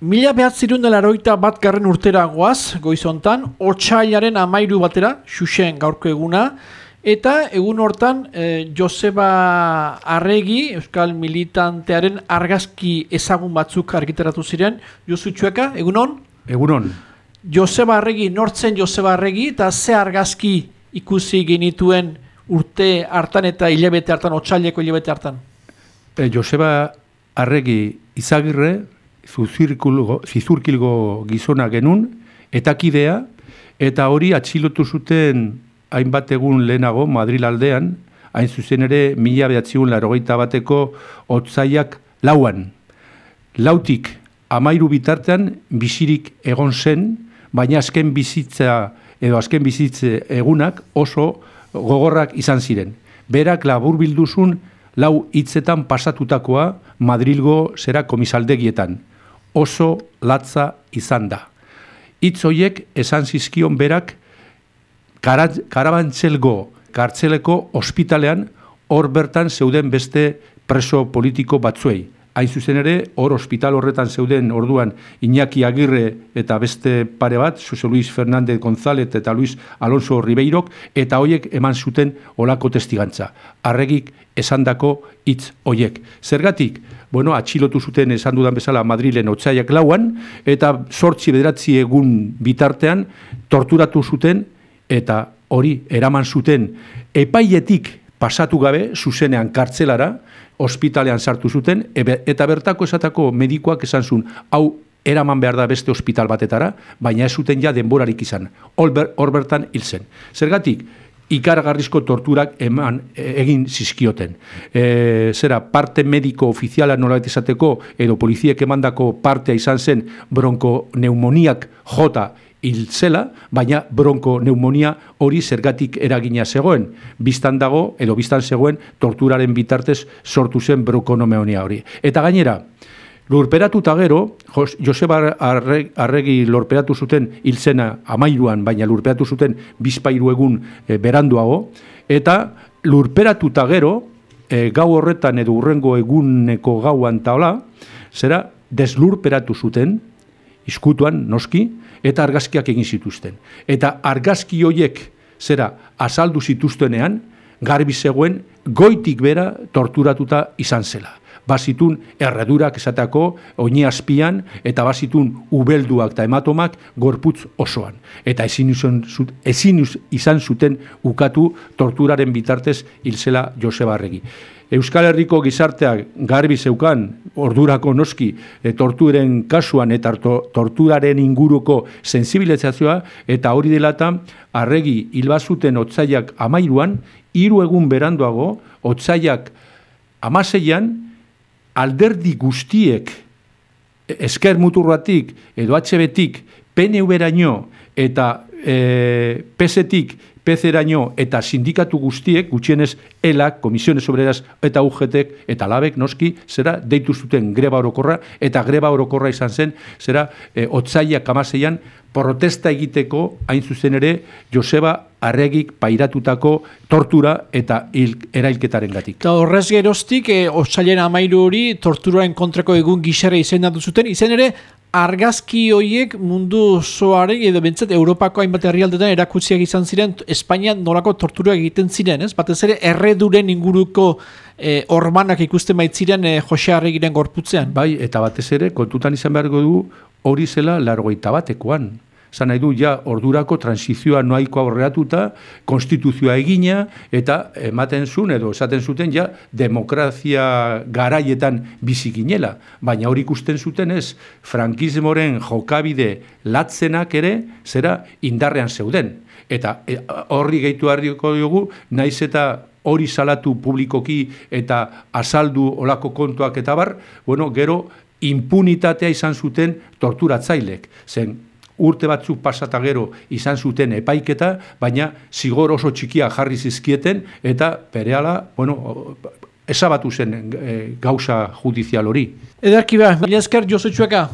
Mila behatzirun dela eroita bat garren urtera goaz, goizontan, otxailaren amairu batera, xuxen gaurko eguna, eta egun hortan e, Joseba Arregi, Euskal Militantearen argazki ezagun batzuk argiteratu ziren, Josu Txueka, egun hon? Egun hon. Joseba Arregi, nortzen Joseba Arregi, eta ze argazki ikusi genituen urte hartan eta hilabete hartan, otxaileko hilabete hartan? E, Joseba Arregi izagirre, zizurkilgo gizona genun, eta kidea, eta hori atxilotu zuten hainbat egun lehenago, Madril aldean, hain zuzen ere, mila behatziun larogeita bateko otzaiak lauan. Lautik, amairu bitartean, bizirik egon zen, baina azken bizitza, edo azken bizitze egunak oso gogorrak izan ziren. Berak labur bilduzun, lau hitzetan pasatutakoa Madrilgo zera komisaldegietan oso latza izan da. Itz hoiek esan zizkion berak karabantzelgo kartzeleko ospitalean hor bertan zeuden beste preso politiko batzuei hain zuzen ere, hor hospital horretan zeuden orduan Iñaki Agirre eta beste pare bat, Jose Luis Fernández González eta Luis Alonso Ribeirok, eta hoiek eman zuten olako testigantza. Arregik esandako hitz hoiek. Zergatik, bueno, atxilotu zuten esan dudan bezala Madrilen otzaiak lauan, eta sortzi bederatzi egun bitartean torturatu zuten, eta hori eraman zuten epaietik pasatu gabe, zuzenean kartzelara, ospitalean sartu zuten, eta bertako esatako medikoak esan zuen, hau eraman behar da beste ospital batetara, baina ez zuten ja denborarik izan. Hor bertan hil zen. Zergatik, ikaragarrizko torturak eman e, egin zizkioten. E, zera, parte mediko ofiziala nola esateko, edo poliziek emandako partea izan zen bronko neumoniak jota hil zela, baina bronko neumonia hori zergatik eragina zegoen. Bistan dago, edo bistan zegoen, torturaren bitartez sortu zen bronkonomeonia hori. Eta gainera, lurperatu eta gero, Joseba Arregi lurperatu zuten hilzena amairuan, baina lurperatu zuten bizpairu egun e, beranduago, eta lurperatu eta gero, e, gau horretan edo urrengo eguneko gauan taola, zera deslurperatu zuten, iskutuan, noski, eta argazkiak egin zituzten. Eta argazki hoiek zera azaldu zituztenean, garbi zegoen goitik bera torturatuta izan zela. Bazitun erredurak esatako oini azpian eta bazitun ubelduak eta ematomak gorputz osoan. Eta ezin, ezin izan zuten ukatu torturaren bitartez hilzela Joseba Arregi. Euskal Herriko gizarteak garbi zeukan ordurako noski e, torturen kasuan eta torturaren inguruko sensibilizazioa eta hori delata arregi hilbazuten otzaiak amairuan, hiru egun beranduago otzaiak amaseian alderdi guztiek esker muturratik edo HBtik PNV-eraino eta e, PSetik pezeraino eta sindikatu guztiek, gutxienez ELAK, Komisiones Obreras eta UGTek eta LABek noski, zera deitu zuten greba orokorra, eta greba orokorra izan zen, zera e, otzaiak amaseian, protesta egiteko, hain zuzen ere, Joseba Arregik pairatutako tortura eta erailketaren gatik. Eta horrez geroztik, e, otzailen amairu hori, torturaren kontrako egun gixera izendatu zuten, izen ere, argazki horiek mundu zoaren edo bentsat Europako hainbat herrialdetan erakutsiak izan ziren Espainian nolako torturak egiten ziren, ez? Batez ere erreduren inguruko e, ormanak ikusten baitziren e, Jose Arregiren gorputzean. Bai, eta batez ere kontutan izan beharko du hori zela largoita batekoan zan nahi du, ja, ordurako transizioa noaiko aurreatuta, konstituzioa egina, eta ematen zuen, edo esaten zuten, ja, demokrazia garaietan bizikinela. Baina hori ikusten zuten ez, frankismoren jokabide latzenak ere, zera indarrean zeuden. Eta e, horri gehitu harriko dugu, naiz eta hori salatu publikoki eta azaldu olako kontuak eta bar, bueno, gero impunitatea izan zuten torturatzailek. Zen, urte batzuk pasata gero izan zuten epaiketa, baina zigor oso txikia jarri zizkieten, eta pereala, bueno, esabatu zen e, gauza judizial hori. Edarki ba, mila esker, Josetxueka.